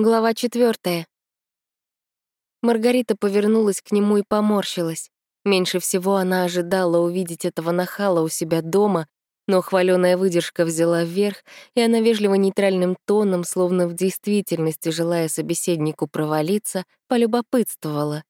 Глава четвертая. Маргарита повернулась к нему и поморщилась. Меньше всего она ожидала увидеть этого нахала у себя дома, но хваленая выдержка взяла вверх, и она вежливо нейтральным тоном, словно в действительности желая собеседнику провалиться, полюбопытствовала.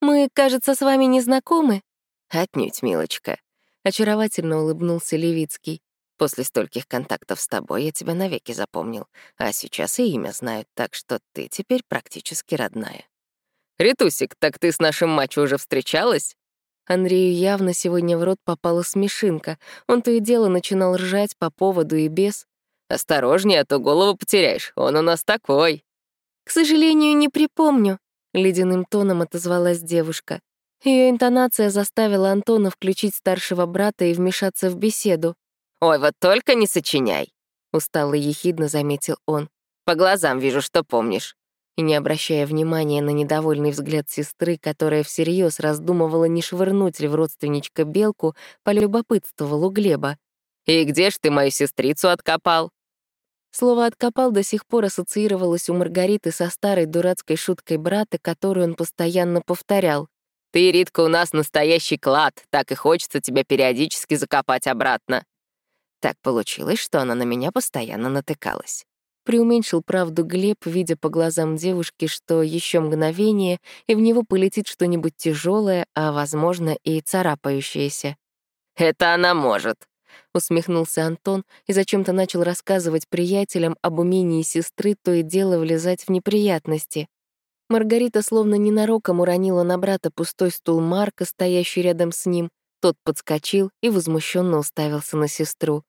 «Мы, кажется, с вами не знакомы?» «Отнюдь, милочка», — очаровательно улыбнулся Левицкий. После стольких контактов с тобой я тебя навеки запомнил, а сейчас и имя знают, так что ты теперь практически родная. «Ритусик, так ты с нашим мачо уже встречалась?» Андрею явно сегодня в рот попала смешинка. Он то и дело начинал ржать по поводу и без. «Осторожнее, а то голову потеряешь, он у нас такой». «К сожалению, не припомню», — ледяным тоном отозвалась девушка. Ее интонация заставила Антона включить старшего брата и вмешаться в беседу. «Ой, вот только не сочиняй», — устало ехидно заметил он. «По глазам вижу, что помнишь». И не обращая внимания на недовольный взгляд сестры, которая всерьез раздумывала, не швырнуть ли в родственничка белку, полюбопытствовал у Глеба. «И где ж ты мою сестрицу откопал?» Слово «откопал» до сих пор ассоциировалось у Маргариты со старой дурацкой шуткой брата, которую он постоянно повторял. «Ты, Ритка, у нас настоящий клад, так и хочется тебя периодически закопать обратно». Так получилось, что она на меня постоянно натыкалась. Преуменьшил правду Глеб, видя по глазам девушки, что еще мгновение, и в него полетит что-нибудь тяжелое, а, возможно, и царапающееся. «Это она может», — усмехнулся Антон и зачем-то начал рассказывать приятелям об умении сестры то и дело влезать в неприятности. Маргарита словно ненароком уронила на брата пустой стул Марка, стоящий рядом с ним. Тот подскочил и возмущенно уставился на сестру.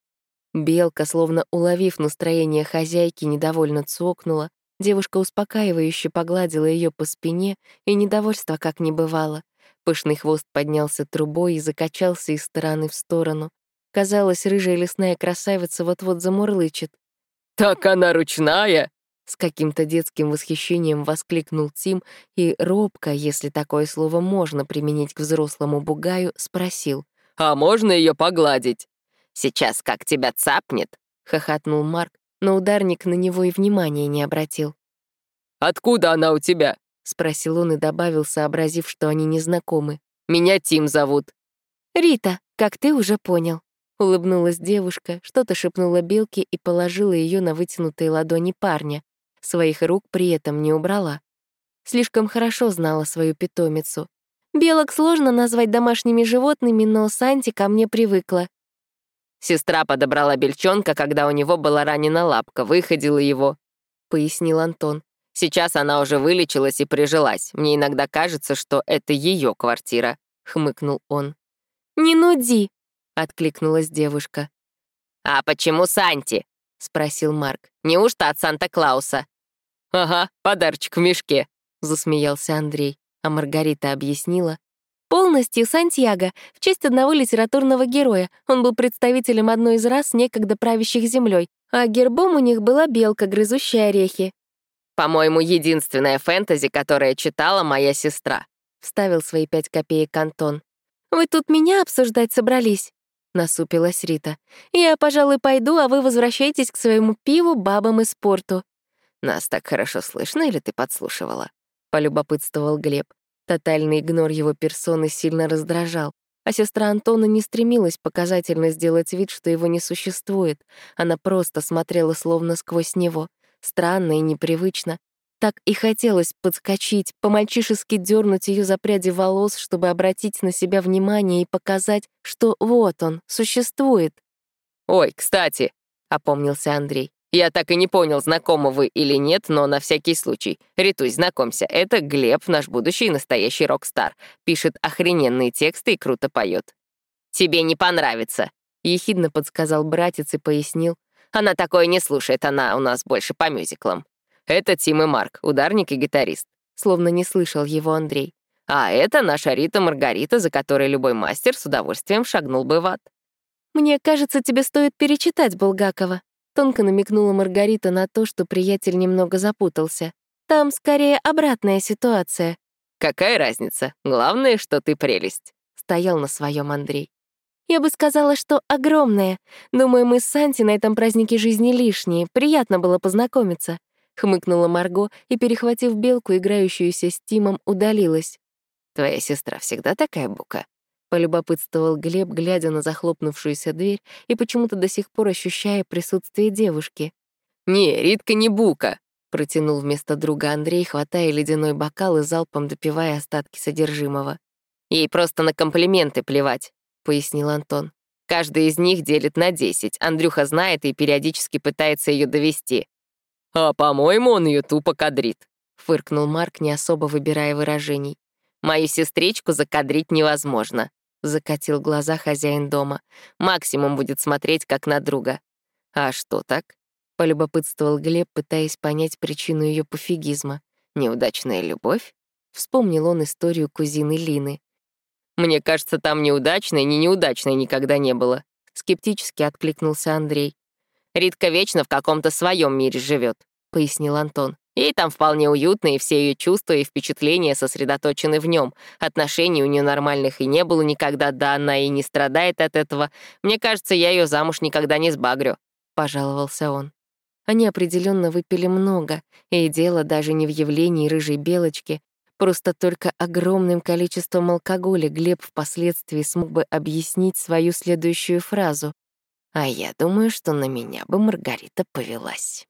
Белка, словно уловив настроение хозяйки, недовольно цокнула. Девушка успокаивающе погладила ее по спине, и недовольства как не бывало. Пышный хвост поднялся трубой и закачался из стороны в сторону. Казалось, рыжая лесная красавица вот-вот замурлычет. «Так она ручная!» С каким-то детским восхищением воскликнул Тим и робко, если такое слово можно применить к взрослому бугаю, спросил. «А можно ее погладить?» Сейчас как тебя цапнет!» — хохотнул Марк, но ударник на него и внимания не обратил. «Откуда она у тебя?» — спросил он и добавил, сообразив, что они не знакомы. «Меня Тим зовут». «Рита, как ты уже понял», — улыбнулась девушка, что-то шепнула Белке и положила ее на вытянутые ладони парня. Своих рук при этом не убрала. Слишком хорошо знала свою питомицу. Белок сложно назвать домашними животными, но Санти ко мне привыкла. Сестра подобрала бельчонка, когда у него была ранена лапка, выходила его», — пояснил Антон. «Сейчас она уже вылечилась и прижилась. Мне иногда кажется, что это ее квартира», — хмыкнул он. «Не нуди», — откликнулась девушка. «А почему Санти?» — спросил Марк. «Неужто от Санта-Клауса?» «Ага, подарочек в мешке», — засмеялся Андрей. А Маргарита объяснила, Полностью Сантьяго, в честь одного литературного героя. Он был представителем одной из рас, некогда правящих землей, а гербом у них была белка, грызущая орехи. «По-моему, единственная фэнтези, которое читала моя сестра», — вставил свои пять копеек Антон. «Вы тут меня обсуждать собрались?» — насупилась Рита. «Я, пожалуй, пойду, а вы возвращайтесь к своему пиву, бабам и спорту». «Нас так хорошо слышно или ты подслушивала?» — полюбопытствовал Глеб. Тотальный игнор его персоны сильно раздражал, а сестра Антона не стремилась показательно сделать вид, что его не существует. Она просто смотрела словно сквозь него. Странно и непривычно. Так и хотелось подскочить, по-мальчишески дернуть ее за пряди волос, чтобы обратить на себя внимание и показать, что вот он, существует. «Ой, кстати», — опомнился Андрей, я так и не понял, знакомы вы или нет, но на всякий случай. Ритусь, знакомься, это Глеб, наш будущий настоящий рок-стар. Пишет охрененные тексты и круто поет. «Тебе не понравится», — ехидно подсказал братец и пояснил. «Она такое не слушает, она у нас больше по мюзиклам». «Это Тим и Марк, ударник и гитарист», — словно не слышал его Андрей. «А это наша Рита Маргарита, за которой любой мастер с удовольствием шагнул бы в ад». «Мне кажется, тебе стоит перечитать Булгакова», Тонко намекнула Маргарита на то, что приятель немного запутался. Там скорее обратная ситуация. «Какая разница? Главное, что ты прелесть», — стоял на своем Андрей. «Я бы сказала, что огромная. Думаю, мы с Санти на этом празднике жизни лишние. Приятно было познакомиться», — хмыкнула Марго и, перехватив белку, играющуюся с Тимом, удалилась. «Твоя сестра всегда такая бука?» — полюбопытствовал Глеб, глядя на захлопнувшуюся дверь и почему-то до сих пор ощущая присутствие девушки. «Не, Ритка не бука!» — протянул вместо друга Андрей, хватая ледяной бокал и залпом допивая остатки содержимого. «Ей просто на комплименты плевать», — пояснил Антон. «Каждый из них делит на десять. Андрюха знает и периодически пытается ее довести. «А, по-моему, он ее тупо кадрит», — фыркнул Марк, не особо выбирая выражений. «Мою сестричку закадрить невозможно», — закатил глаза хозяин дома. «Максимум будет смотреть, как на друга». «А что так?» — полюбопытствовал Глеб, пытаясь понять причину ее пофигизма. «Неудачная любовь?» Вспомнил он историю кузины Лины. «Мне кажется, там неудачной, ни неудачной никогда не было», — скептически откликнулся Андрей. «Ритка вечно в каком-то своем мире живет, пояснил Антон. «Ей там вполне уютно, и все ее чувства и впечатления сосредоточены в нем. Отношений у нее нормальных и не было никогда, да она и не страдает от этого. Мне кажется, я ее замуж никогда не сбагрю», — пожаловался он. Они определенно выпили много, и дело даже не в явлении рыжей белочки, Просто только огромным количеством алкоголя Глеб впоследствии смог бы объяснить свою следующую фразу. «А я думаю, что на меня бы Маргарита повелась».